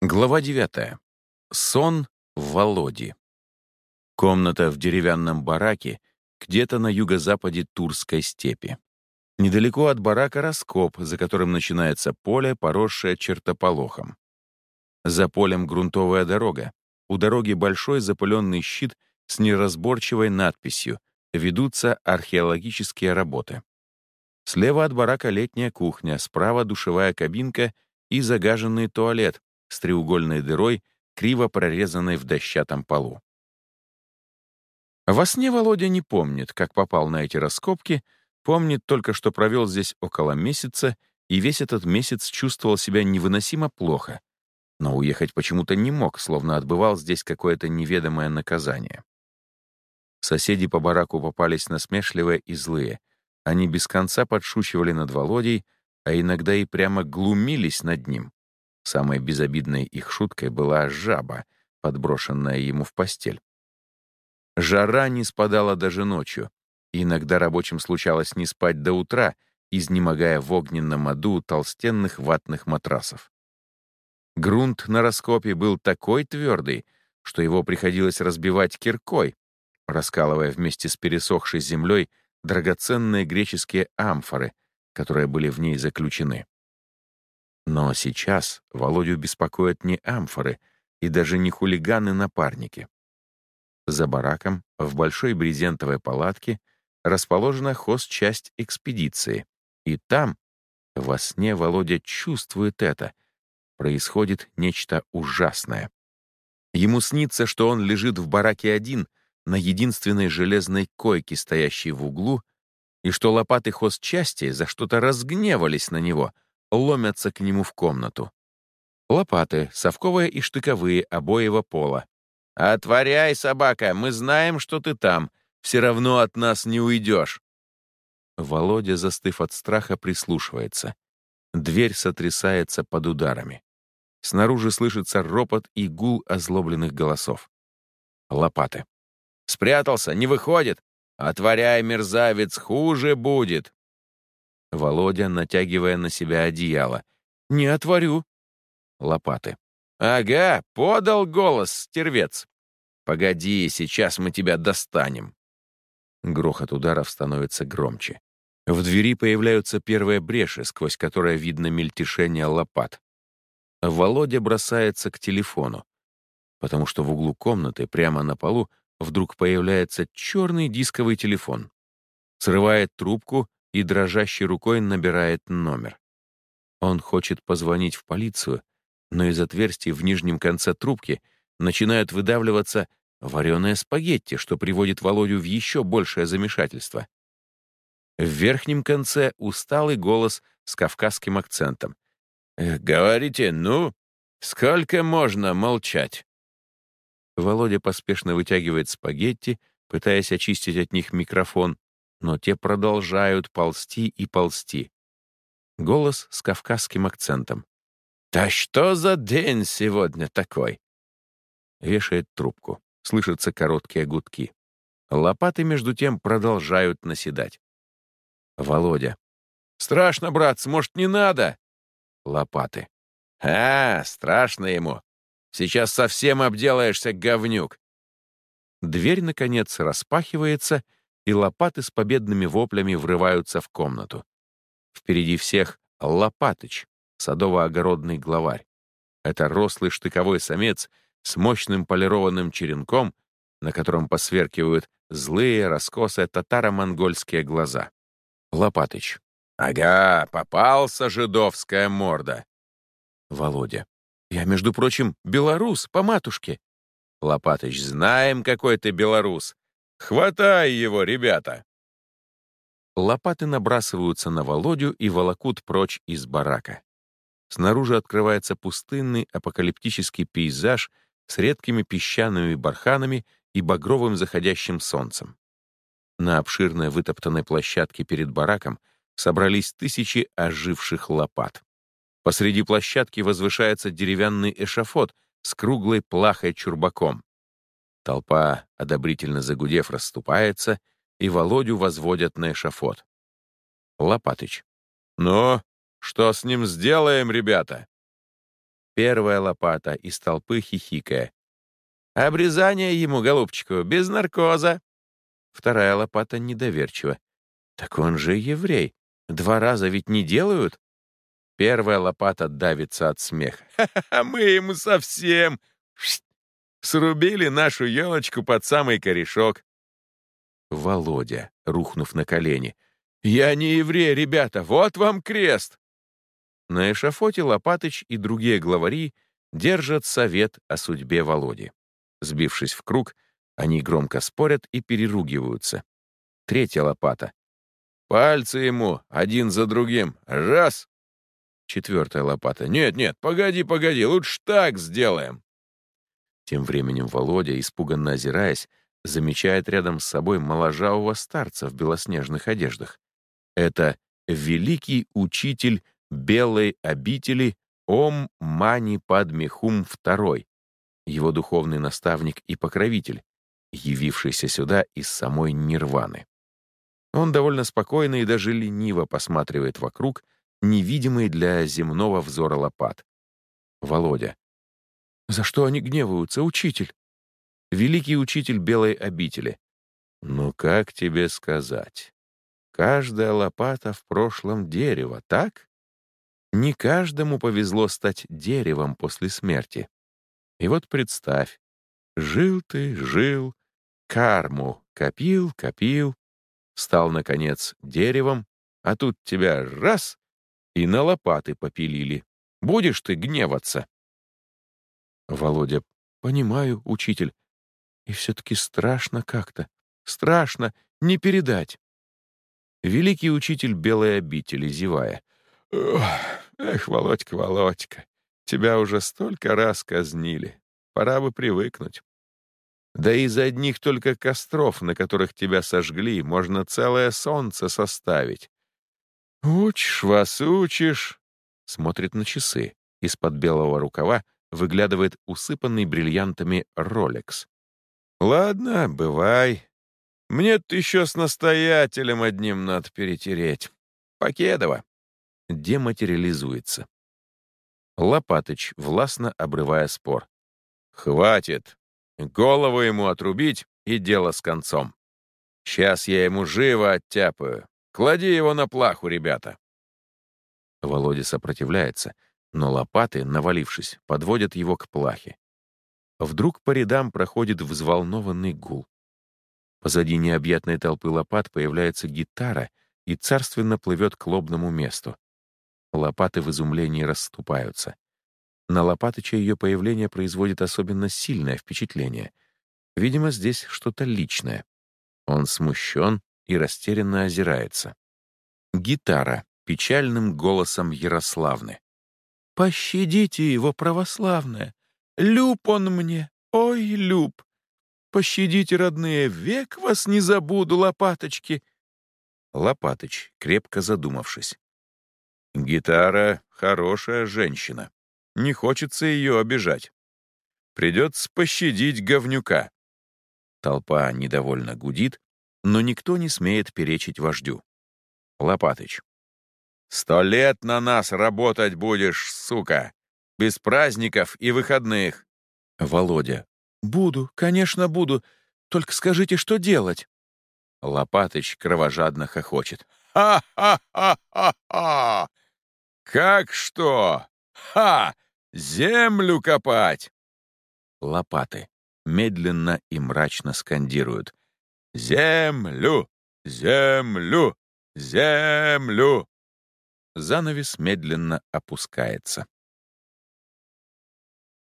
Глава 9. Сон в Володе. Комната в деревянном бараке где-то на юго-западе Турской степи. Недалеко от барака раскоп, за которым начинается поле, поросшее чертополохом. За полем грунтовая дорога. У дороги большой запыленный щит с неразборчивой надписью «Ведутся археологические работы». Слева от барака летняя кухня, справа душевая кабинка и загаженный туалет, с треугольной дырой, криво прорезанной в дощатом полу. Во сне Володя не помнит, как попал на эти раскопки, помнит только, что провел здесь около месяца и весь этот месяц чувствовал себя невыносимо плохо, но уехать почему-то не мог, словно отбывал здесь какое-то неведомое наказание. Соседи по бараку попались насмешливые и злые. Они без конца подшучивали над Володей, а иногда и прямо глумились над ним. Самой безобидной их шуткой была жаба, подброшенная ему в постель. Жара не спадала даже ночью, иногда рабочим случалось не спать до утра, изнемогая в огненном аду толстенных ватных матрасов. Грунт на раскопе был такой твердый, что его приходилось разбивать киркой, раскалывая вместе с пересохшей землей драгоценные греческие амфоры, которые были в ней заключены. Но сейчас Володю беспокоят не амфоры и даже не хулиганы-напарники. За бараком, в большой брезентовой палатке, расположена хозчасть экспедиции. И там, во сне Володя чувствует это, происходит нечто ужасное. Ему снится, что он лежит в бараке один, на единственной железной койке, стоящей в углу, и что лопаты хозчасти за что-то разгневались на него — ломятся к нему в комнату. Лопаты, совковые и штыковые, обоего пола. «Отворяй, собака, мы знаем, что ты там. Все равно от нас не уйдешь». Володя, застыв от страха, прислушивается. Дверь сотрясается под ударами. Снаружи слышится ропот и гул озлобленных голосов. Лопаты. «Спрятался, не выходит! Отворяй, мерзавец, хуже будет!» Володя, натягивая на себя одеяло. «Не отворю». Лопаты. «Ага, подал голос, стервец. Погоди, сейчас мы тебя достанем». Грохот ударов становится громче. В двери появляются первые бреши, сквозь которые видно мельтешение лопат. Володя бросается к телефону, потому что в углу комнаты, прямо на полу, вдруг появляется черный дисковый телефон. Срывает трубку и дрожащей рукой набирает номер. Он хочет позвонить в полицию, но из отверстий в нижнем конце трубки начинают выдавливаться вареные спагетти, что приводит Володю в еще большее замешательство. В верхнем конце усталый голос с кавказским акцентом. «Э, «Говорите, ну, сколько можно молчать?» Володя поспешно вытягивает спагетти, пытаясь очистить от них микрофон, но те продолжают ползти и ползти. Голос с кавказским акцентом. «Да что за день сегодня такой?» Вешает трубку. Слышатся короткие гудки. Лопаты, между тем, продолжают наседать. Володя. «Страшно, брат, может, не надо?» Лопаты. «А, страшно ему. Сейчас совсем обделаешься, говнюк». Дверь, наконец, распахивается, и лопаты с победными воплями врываются в комнату. Впереди всех Лопатыч, садово-огородный главарь. Это рослый штыковой самец с мощным полированным черенком, на котором посверкивают злые, раскосые татаро-монгольские глаза. Лопатыч. «Ага, попался жидовская морда!» Володя. «Я, между прочим, белорус по матушке». Лопатыч. «Знаем, какой ты белорус. «Хватай его, ребята!» Лопаты набрасываются на Володю и волокут прочь из барака. Снаружи открывается пустынный апокалиптический пейзаж с редкими песчаными барханами и багровым заходящим солнцем. На обширной вытоптанной площадке перед бараком собрались тысячи оживших лопат. Посреди площадки возвышается деревянный эшафот с круглой плахой чурбаком. Толпа, одобрительно загудев, расступается, и Володю возводят на эшафот. Лопатыч. «Ну, что с ним сделаем, ребята?» Первая лопата из толпы хихикая. «Обрезание ему, голубчику, без наркоза!» Вторая лопата недоверчиво. «Так он же еврей. Два раза ведь не делают?» Первая лопата давится от смеха. «Ха-ха, мы ему совсем срубили нашу елочку под самый корешок». Володя, рухнув на колени. «Я не еврей, ребята, вот вам крест!» На эшафоте Лопатыч и другие главари держат совет о судьбе Володи. Сбившись в круг, они громко спорят и переругиваются. Третья лопата. «Пальцы ему, один за другим. Раз!» Четвертая лопата. «Нет, нет, погоди, погоди, лучше так сделаем!» Тем временем Володя, испуганно озираясь, замечает рядом с собой моложавого старца в белоснежных одеждах. Это великий учитель белой обители Ом Мани Падмихум II, его духовный наставник и покровитель, явившийся сюда из самой Нирваны. Он довольно спокойно и даже лениво посматривает вокруг, невидимый для земного взора лопат. Володя. «За что они гневаются, учитель?» Великий учитель белой обители. «Ну как тебе сказать? Каждая лопата в прошлом дерево, так? Не каждому повезло стать деревом после смерти. И вот представь, жил ты, жил, карму копил, копил, стал, наконец, деревом, а тут тебя раз — и на лопаты попилили. Будешь ты гневаться? Володя, понимаю, учитель. И все-таки страшно как-то. Страшно, не передать. Великий учитель белой обители, зевая. Эх, Володька, Володька, тебя уже столько раз казнили. Пора бы привыкнуть. Да из одних только костров, на которых тебя сожгли, можно целое солнце составить. Учишь вас, учишь. Смотрит на часы. Из-под белого рукава выглядывает усыпанный бриллиантами Ролекс. Ладно, бывай. Мне-то еще с настоятелем одним надо перетереть. Покедово. Дематериализуется. Лопатыч, властно обрывая спор. «Хватит. Голову ему отрубить и дело с концом. Сейчас я ему живо оттяпаю. Клади его на плаху, ребята». Володя сопротивляется, но лопаты, навалившись, подводят его к плахе. Вдруг по рядам проходит взволнованный гул. Позади необъятной толпы лопат появляется гитара и царственно плывет к лобному месту. Лопаты в изумлении расступаются. На Лопатыча ее появление производит особенно сильное впечатление. Видимо, здесь что-то личное. Он смущен и растерянно озирается. Гитара печальным голосом Ярославны. «Пощадите его, православное! Люб он мне! Ой, люб! Пощадите, родные, век вас не забуду, лопаточки!» Лопатыч, крепко задумавшись. «Гитара — хорошая женщина. Не хочется ее обижать. Придется пощадить говнюка. Толпа недовольно гудит, но никто не смеет перечить вождю. Лопатыч. «Сто лет на нас работать будешь, сука! Без праздников и выходных!» Володя. «Буду, конечно, буду. Только скажите, что делать?» Лопатыч кровожадно хохочет. «Ха-ха-ха-ха-ха! Как что? Ха! Землю копать!» Лопаты медленно и мрачно скандируют. «Землю! Землю! Землю!» Занавес медленно опускается.